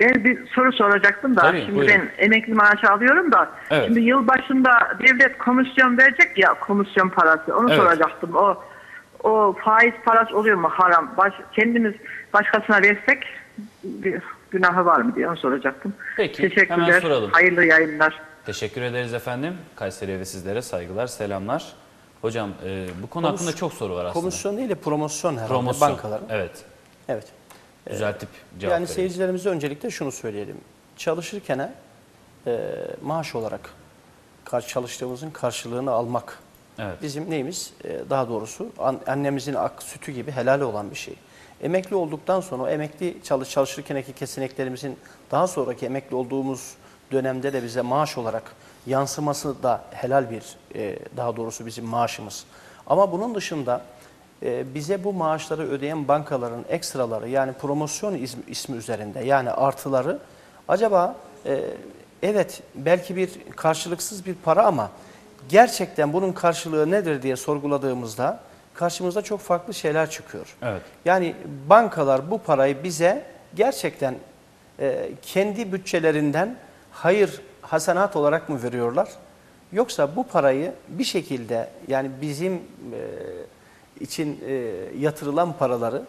Ben bir soru soracaktım da. Tabii, şimdi buyurun. ben emekli maaşı alıyorum da. Evet. Şimdi yıl başında devlet komisyon verecek ya komisyon parası. Onu Evet. soracaktım. O o faiz parası oluyor mu haram? Baş, kendimiz başkasına versek bir günahı var mı diye onu soracaktım. Peki, Teşekkürler. hemen soralım. Hayırlı yayınlar. Teşekkür ederiz efendim. Kayseri'ye ve sizlere saygılar, selamlar. Hocam e, bu konu Komis- hakkında çok soru var aslında. Komisyon değil de promosyon herhalde Promosyon. bankaların. Evet. Evet. Düzeltip cevap yani verelim. seyircilerimize öncelikle şunu söyleyelim. Çalışırken e, maaş olarak çalıştığımızın karşılığını almak Evet. bizim neyimiz? E, daha doğrusu an- annemizin ak sütü gibi helal olan bir şey. Emekli olduktan sonra o emekli çalış çalışırkenki kesinliklerimizin daha sonraki emekli olduğumuz dönemde de bize maaş olarak yansıması da helal bir e, daha doğrusu bizim maaşımız. Ama bunun dışında e, bize bu maaşları ödeyen bankaların ekstraları yani promosyon ismi, ismi üzerinde yani artıları acaba e, evet belki bir karşılıksız bir para ama gerçekten bunun karşılığı nedir diye sorguladığımızda karşımıza çok farklı şeyler çıkıyor. Evet. Yani bankalar bu parayı bize gerçekten e, kendi bütçelerinden hayır hasenat olarak mı veriyorlar? Yoksa bu parayı bir şekilde yani bizim e, için e, yatırılan paraları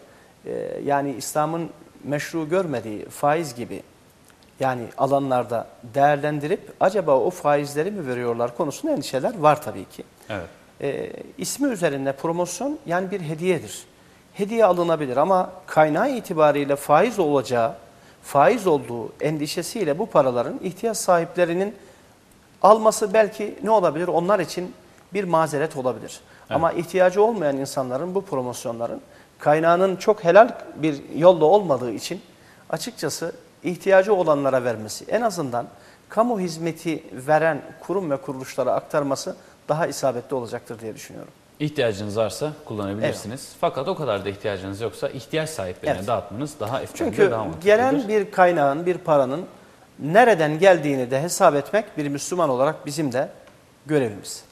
e, yani İslam'ın meşru görmediği faiz gibi yani alanlarda değerlendirip acaba o faizleri mi veriyorlar konusunda endişeler var tabii ki. Evet. E, ismi üzerinde promosyon yani bir hediyedir. Hediye alınabilir ama kaynağı itibariyle faiz olacağı, faiz olduğu endişesiyle bu paraların ihtiyaç sahiplerinin alması belki ne olabilir? Onlar için bir mazeret olabilir. Ama ihtiyacı olmayan insanların bu promosyonların kaynağının çok helal bir yolla olmadığı için açıkçası ihtiyacı olanlara vermesi, en azından kamu hizmeti veren kurum ve kuruluşlara aktarması daha isabetli olacaktır diye düşünüyorum. İhtiyacınız varsa kullanabilirsiniz. Fakat o kadar da ihtiyacınız yoksa ihtiyaç sahiplerine Evet. dağıtmanız daha efendi, Çünkü daha mantıklıdır. gelen bir kaynağın, bir paranın nereden geldiğini de hesap etmek bir Müslüman olarak bizim de görevimiz.